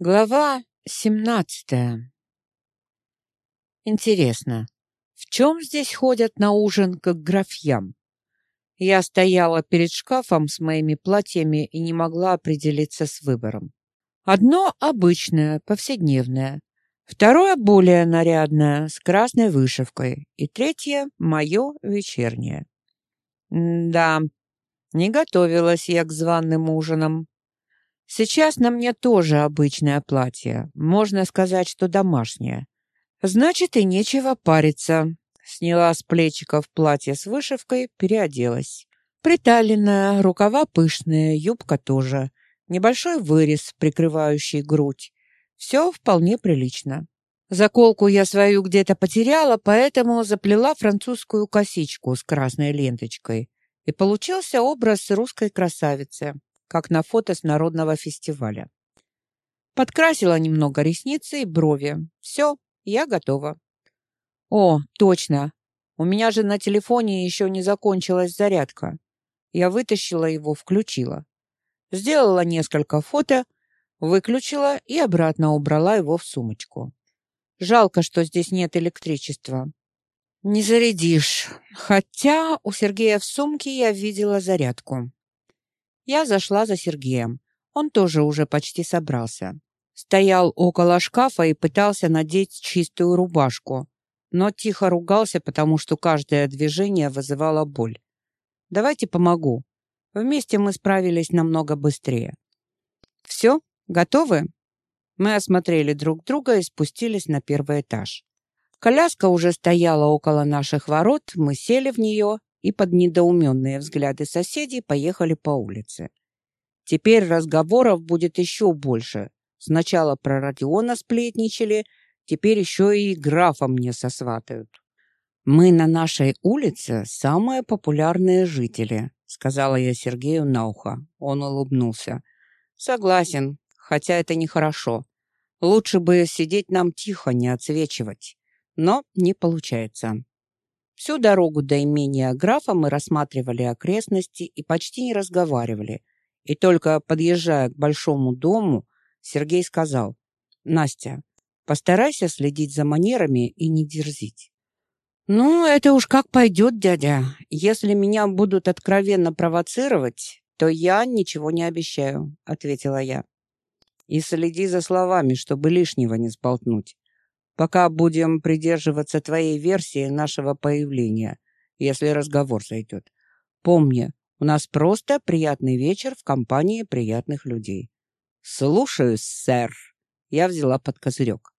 Глава семнадцатая. Интересно, в чем здесь ходят на ужин как графьям? Я стояла перед шкафом с моими платьями и не могла определиться с выбором. Одно обычное, повседневное, второе более нарядное, с красной вышивкой, и третье мое вечернее. М да, не готовилась я к званым ужинам. Сейчас на мне тоже обычное платье, можно сказать, что домашнее. Значит, и нечего париться. Сняла с плечиков платье с вышивкой, переоделась. Приталенная, рукава пышные, юбка тоже. Небольшой вырез, прикрывающий грудь. Все вполне прилично. Заколку я свою где-то потеряла, поэтому заплела французскую косичку с красной ленточкой. И получился образ русской красавицы как на фото с народного фестиваля. Подкрасила немного ресницы и брови. Все, я готова. О, точно. У меня же на телефоне еще не закончилась зарядка. Я вытащила его, включила. Сделала несколько фото, выключила и обратно убрала его в сумочку. Жалко, что здесь нет электричества. Не зарядишь. Хотя у Сергея в сумке я видела зарядку. Я зашла за Сергеем. Он тоже уже почти собрался. Стоял около шкафа и пытался надеть чистую рубашку, но тихо ругался, потому что каждое движение вызывало боль. «Давайте помогу». Вместе мы справились намного быстрее. «Все? Готовы?» Мы осмотрели друг друга и спустились на первый этаж. Коляска уже стояла около наших ворот, мы сели в нее и под недоуменные взгляды соседей поехали по улице. Теперь разговоров будет еще больше. Сначала про Родиона сплетничали, теперь еще и графа мне сосватают. «Мы на нашей улице самые популярные жители», сказала я Сергею на ухо. Он улыбнулся. «Согласен, хотя это нехорошо. Лучше бы сидеть нам тихо, не отсвечивать. Но не получается. Всю дорогу до имения графа мы рассматривали окрестности и почти не разговаривали. И только подъезжая к большому дому, Сергей сказал, «Настя, постарайся следить за манерами и не дерзить». «Ну, это уж как пойдет, дядя. Если меня будут откровенно провоцировать, то я ничего не обещаю», — ответила я. «И следи за словами, чтобы лишнего не сболтнуть пока будем придерживаться твоей версии нашего появления, если разговор зайдет. Помни, у нас просто приятный вечер в компании приятных людей. Слушаюсь, сэр. Я взяла под козырек.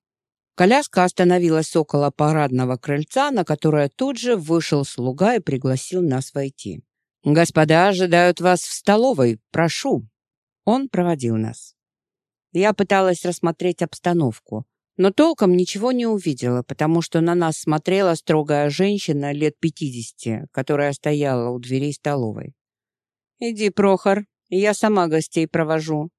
Коляска остановилась около парадного крыльца, на которое тут же вышел слуга и пригласил нас войти. «Господа ожидают вас в столовой. Прошу». Он проводил нас. Я пыталась рассмотреть обстановку но толком ничего не увидела, потому что на нас смотрела строгая женщина лет пятидесяти, которая стояла у дверей столовой. «Иди, Прохор, я сама гостей провожу.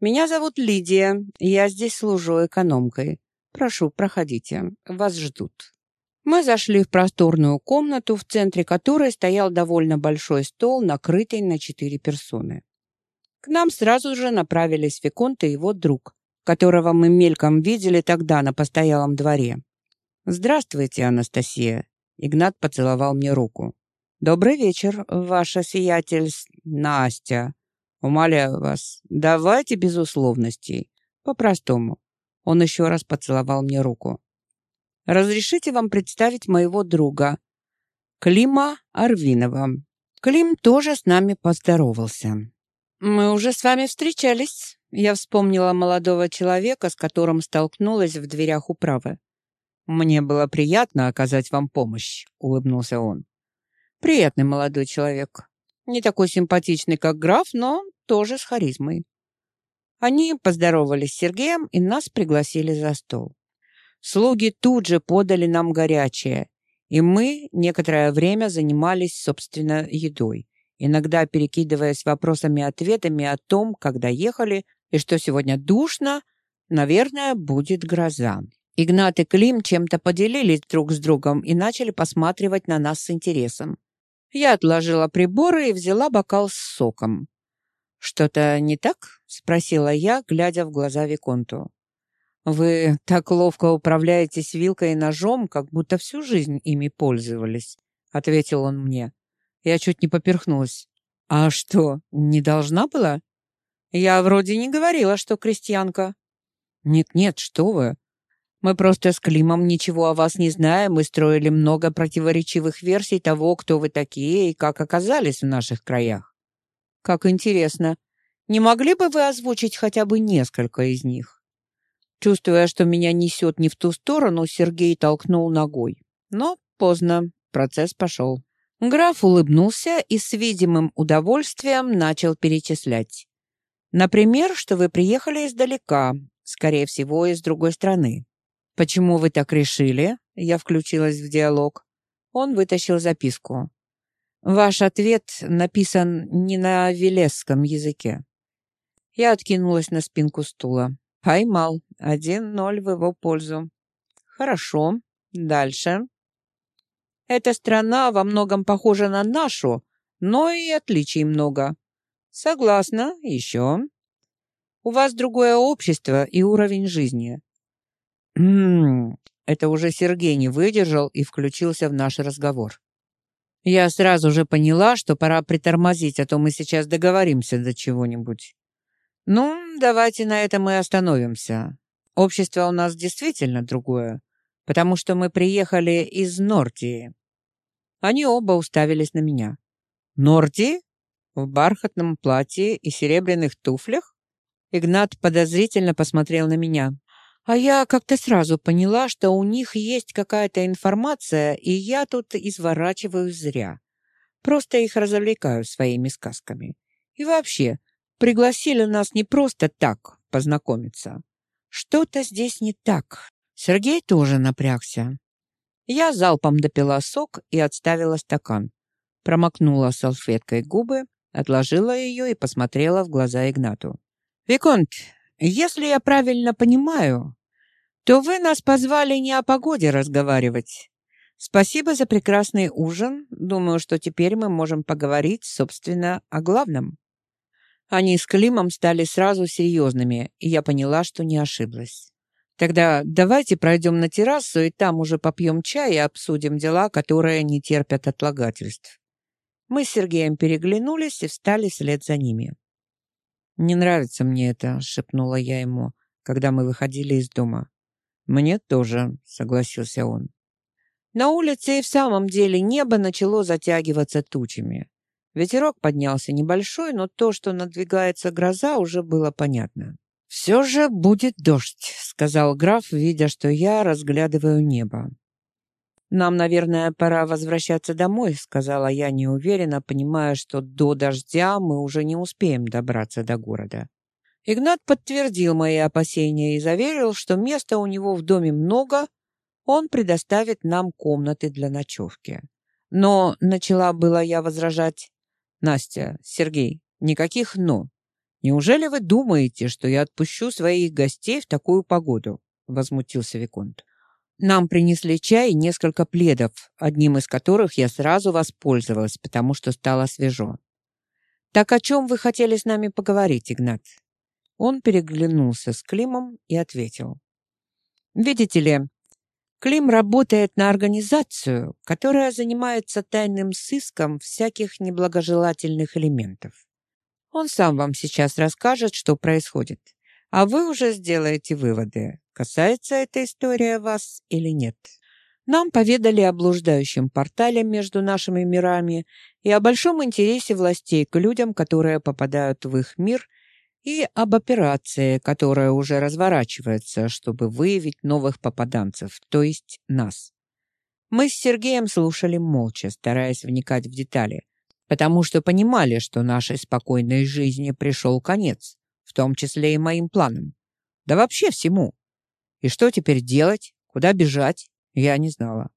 Меня зовут Лидия, я здесь служу экономкой. Прошу, проходите, вас ждут». Мы зашли в просторную комнату, в центре которой стоял довольно большой стол, накрытый на четыре персоны. К нам сразу же направились Виконт и его друг, которого мы мельком видели тогда на постоялом дворе. «Здравствуйте, Анастасия!» Игнат поцеловал мне руку. «Добрый вечер, ваша сиятельс... Настя. Умоляю вас, давайте без условностей. По-простому». Он еще раз поцеловал мне руку. «Разрешите вам представить моего друга, Клима Арвинова. Клим тоже с нами поздоровался. Мы уже с вами встречались». Я вспомнила молодого человека, с которым столкнулась в дверях управы. «Мне было приятно оказать вам помощь», — улыбнулся он. «Приятный молодой человек. Не такой симпатичный, как граф, но тоже с харизмой». Они поздоровались с Сергеем и нас пригласили за стол. Слуги тут же подали нам горячее, и мы некоторое время занимались, собственно, едой, иногда перекидываясь вопросами-ответами о том, когда ехали, и что сегодня душно, наверное, будет гроза. Игнат и Клим чем-то поделились друг с другом и начали посматривать на нас с интересом. Я отложила приборы и взяла бокал с соком. «Что-то не так?» — спросила я, глядя в глаза Виконту. «Вы так ловко управляетесь вилкой и ножом, как будто всю жизнь ими пользовались», — ответил он мне. Я чуть не поперхнулась. «А что, не должна была?» «Я вроде не говорила, что крестьянка». «Нет-нет, что вы. Мы просто с Климом ничего о вас не знаем и строили много противоречивых версий того, кто вы такие и как оказались в наших краях». «Как интересно. Не могли бы вы озвучить хотя бы несколько из них?» Чувствуя, что меня несет не в ту сторону, Сергей толкнул ногой. Но поздно. Процесс пошел. Граф улыбнулся и с видимым удовольствием начал перечислять. Например, что вы приехали издалека, скорее всего, из другой страны. Почему вы так решили? Я включилась в диалог. Он вытащил записку. Ваш ответ написан не на велесском языке. Я откинулась на спинку стула. Поймал. Один ноль в его пользу. Хорошо. Дальше. Эта страна во многом похожа на нашу, но и отличий много. Согласна. Еще. У вас другое общество и уровень жизни. Ммм, это уже Сергей не выдержал и включился в наш разговор. Я сразу же поняла, что пора притормозить, а то мы сейчас договоримся до чего-нибудь. Ну, давайте на этом и остановимся. Общество у нас действительно другое потому что мы приехали из Нортии. Они оба уставились на меня. Нортии? В бархатном платье и серебряных туфлях? Игнат подозрительно посмотрел на меня. А я как-то сразу поняла, что у них есть какая-то информация, и я тут изворачиваюсь зря. Просто их развлекаю своими сказками. И вообще, пригласили нас не просто так познакомиться. Что-то здесь не так. Сергей тоже напрягся. Я залпом допила сок и отставила стакан. Промокнула салфеткой губы, отложила ее и посмотрела в глаза Игнату. «Виконт, если я правильно понимаю, то вы нас позвали не о погоде разговаривать. Спасибо за прекрасный ужин. Думаю, что теперь мы можем поговорить, собственно, о главном». Они с Климом стали сразу серьезными, и я поняла, что не ошиблась. Тогда давайте пройдем на террасу и там уже попьем чай и обсудим дела, которые не терпят отлагательств. Мы с Сергеем переглянулись и встали вслед за ними. «Не нравится мне это», — шепнула я ему, когда мы выходили из дома. «Мне тоже», — согласился он. На улице и в самом деле небо начало затягиваться тучами. Ветерок поднялся небольшой, но то, что надвигается гроза, уже было понятно. «Все же будет дождь», — сказал граф, видя, что я разглядываю небо. «Нам, наверное, пора возвращаться домой», — сказала я неуверенно, понимая, что до дождя мы уже не успеем добраться до города. Игнат подтвердил мои опасения и заверил, что места у него в доме много, он предоставит нам комнаты для ночевки. Но начала была я возражать. «Настя, Сергей, никаких «но». Неужели вы думаете, что я отпущу своих гостей в такую погоду? возмутился виконт. Нам принесли чай и несколько пледов, одним из которых я сразу воспользовалась, потому что стало свежо. Так о чем вы хотели с нами поговорить, Игнат? Он переглянулся с Климом и ответил: Видите ли, Клим работает на организацию, которая занимается тайным сыском всяких неблагожелательных элементов. Он сам вам сейчас расскажет, что происходит. А вы уже сделаете выводы, касается эта история вас или нет. Нам поведали о блуждающем портале между нашими мирами и о большом интересе властей к людям, которые попадают в их мир, и об операции, которая уже разворачивается, чтобы выявить новых попаданцев, то есть нас. Мы с Сергеем слушали молча, стараясь вникать в детали потому что понимали, что нашей спокойной жизни пришел конец, в том числе и моим планам. Да вообще всему. И что теперь делать? Куда бежать? Я не знала.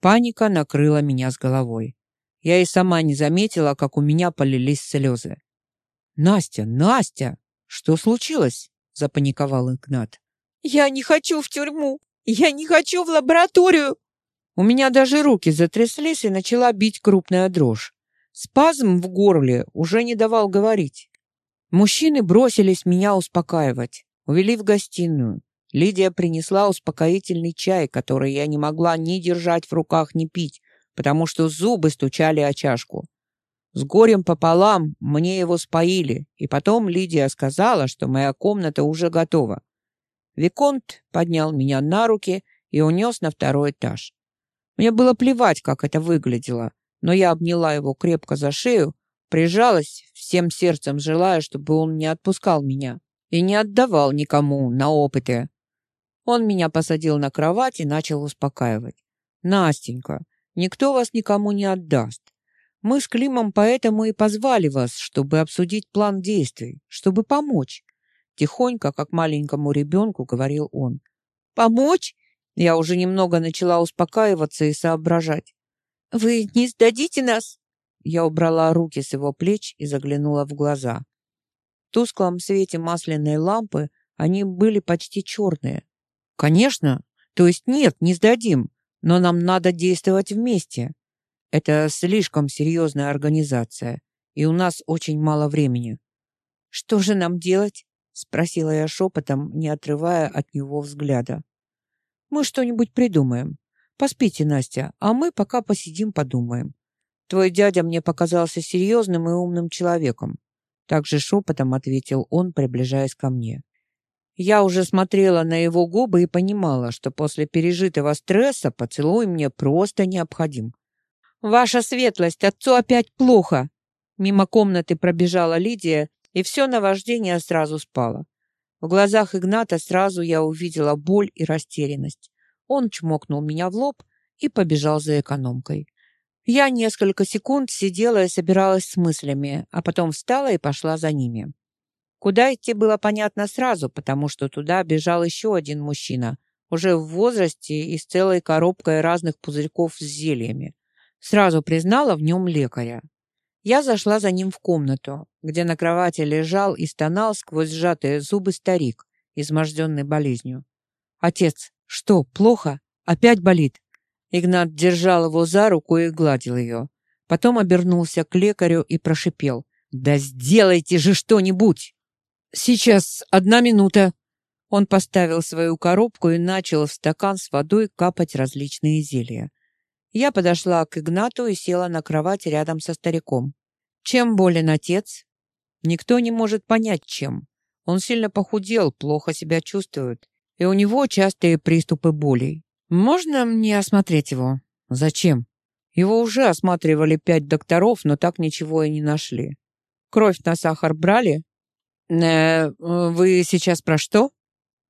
Паника накрыла меня с головой. Я и сама не заметила, как у меня полились слезы. «Настя, Настя, что случилось?» – запаниковал Игнат. «Я не хочу в тюрьму! Я не хочу в лабораторию!» У меня даже руки затряслись и начала бить крупная дрожь. Спазм в горле уже не давал говорить. Мужчины бросились меня успокаивать, увели в гостиную. Лидия принесла успокоительный чай, который я не могла ни держать в руках, ни пить, потому что зубы стучали о чашку. С горем пополам мне его споили, и потом Лидия сказала, что моя комната уже готова. Виконт поднял меня на руки и унес на второй этаж. Мне было плевать, как это выглядело, но я обняла его крепко за шею, прижалась, всем сердцем желая, чтобы он не отпускал меня и не отдавал никому на опыты. Он меня посадил на кровать и начал успокаивать. «Настенька, никто вас никому не отдаст. Мы с Климом поэтому и позвали вас, чтобы обсудить план действий, чтобы помочь. Тихонько, как маленькому ребенку, говорил он. Помочь? Я уже немного начала успокаиваться и соображать. Вы не сдадите нас? Я убрала руки с его плеч и заглянула в глаза. В тусклом свете масляной лампы они были почти черные. Конечно, то есть нет, не сдадим, но нам надо действовать вместе. Это слишком серьезная организация, и у нас очень мало времени. Что же нам делать? спросила я шепотом, не отрывая от него взгляда. Мы что-нибудь придумаем. Поспите, Настя, а мы пока посидим, подумаем. Твой дядя мне показался серьезным и умным человеком. Также шепотом ответил он, приближаясь ко мне. Я уже смотрела на его губы и понимала, что после пережитого стресса поцелуй мне просто необходим. «Ваша светлость, отцу опять плохо!» Мимо комнаты пробежала Лидия, и все наваждение сразу спало. В глазах Игната сразу я увидела боль и растерянность. Он чмокнул меня в лоб и побежал за экономкой. Я несколько секунд сидела и собиралась с мыслями, а потом встала и пошла за ними. Куда идти было понятно сразу, потому что туда бежал еще один мужчина, уже в возрасте и с целой коробкой разных пузырьков с зельями. Сразу признала в нем лекаря. Я зашла за ним в комнату, где на кровати лежал и стонал сквозь сжатые зубы старик, изможденный болезнью. «Отец, что, плохо? Опять болит?» Игнат держал его за руку и гладил ее. Потом обернулся к лекарю и прошипел. «Да сделайте же что-нибудь!» «Сейчас, одна минута!» Он поставил свою коробку и начал в стакан с водой капать различные зелья. Я подошла к Игнату и села на кровать рядом со стариком. Чем болен отец? Никто не может понять, чем. Он сильно похудел, плохо себя чувствует, и у него частые приступы болей. Можно мне осмотреть его? Зачем? Его уже осматривали пять докторов, но так ничего и не нашли. Кровь на сахар брали? Э, вы сейчас про что?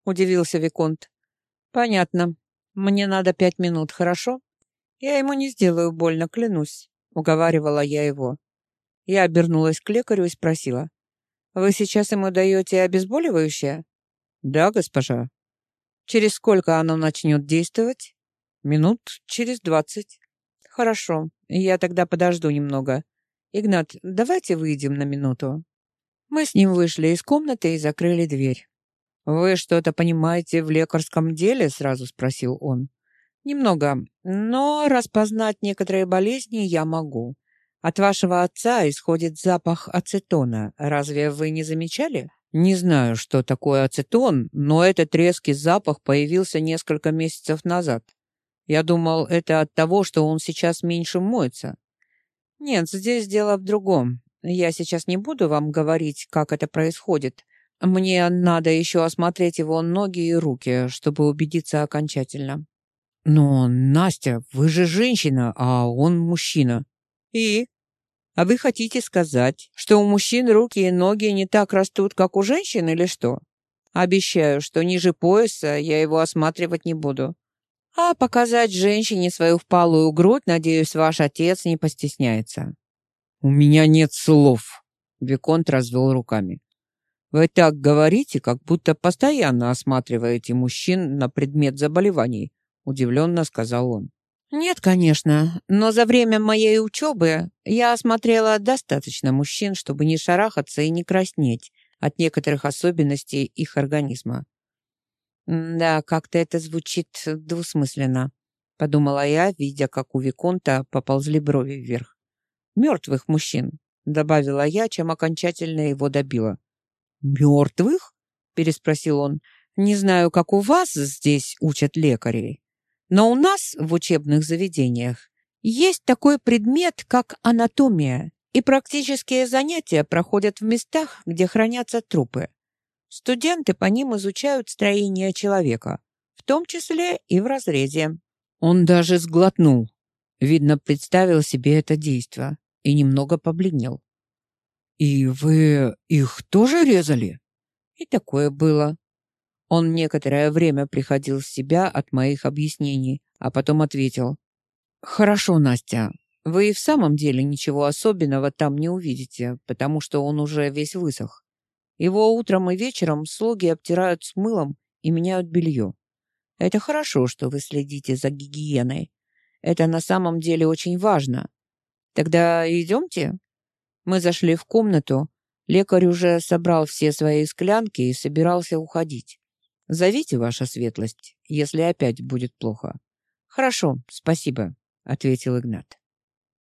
Удивился Виконт. Понятно. Мне надо пять минут, хорошо? «Я ему не сделаю больно, клянусь», — уговаривала я его. Я обернулась к лекарю и спросила. «Вы сейчас ему даете обезболивающее?» «Да, госпожа». «Через сколько оно начнет действовать?» «Минут через двадцать». «Хорошо, я тогда подожду немного. Игнат, давайте выйдем на минуту». Мы с ним вышли из комнаты и закрыли дверь. «Вы что-то понимаете в лекарском деле?» — сразу спросил он. Немного, но распознать некоторые болезни я могу. От вашего отца исходит запах ацетона. Разве вы не замечали? Не знаю, что такое ацетон, но этот резкий запах появился несколько месяцев назад. Я думал, это от того, что он сейчас меньше моется. Нет, здесь дело в другом. Я сейчас не буду вам говорить, как это происходит. Мне надо еще осмотреть его ноги и руки, чтобы убедиться окончательно. Но, Настя, вы же женщина, а он мужчина. И? А вы хотите сказать, что у мужчин руки и ноги не так растут, как у женщин, или что? Обещаю, что ниже пояса я его осматривать не буду. А показать женщине свою впалую грудь, надеюсь, ваш отец не постесняется. У меня нет слов, Виконт развел руками. Вы так говорите, как будто постоянно осматриваете мужчин на предмет заболеваний удивленно сказал он. Нет, конечно, но за время моей учебы я осмотрела достаточно мужчин, чтобы не шарахаться и не краснеть от некоторых особенностей их организма. Да, как-то это звучит двусмысленно, подумала я, видя, как у виконта поползли брови вверх. Мертвых мужчин, добавила я, чем окончательно его добила. Мертвых? переспросил он. Не знаю, как у вас здесь учат лекарей, но у нас в учебных заведениях есть такой предмет, как анатомия, и практические занятия проходят в местах, где хранятся трупы. Студенты по ним изучают строение человека, в том числе и в разрезе. Он даже сглотнул. Видно, представил себе это действо и немного побледнел. «И вы их тоже резали?» И такое было. Он некоторое время приходил в себя от моих объяснений, а потом ответил. «Хорошо, Настя, вы и в самом деле ничего особенного там не увидите, потому что он уже весь высох. Его утром и вечером слуги обтирают с мылом и меняют белье. Это хорошо, что вы следите за гигиеной. Это на самом деле очень важно. Тогда идемте?» Мы зашли в комнату. Лекарь уже собрал все свои склянки и собирался уходить. «Зовите, ваша светлость, если опять будет плохо». «Хорошо, спасибо», — ответил Игнат.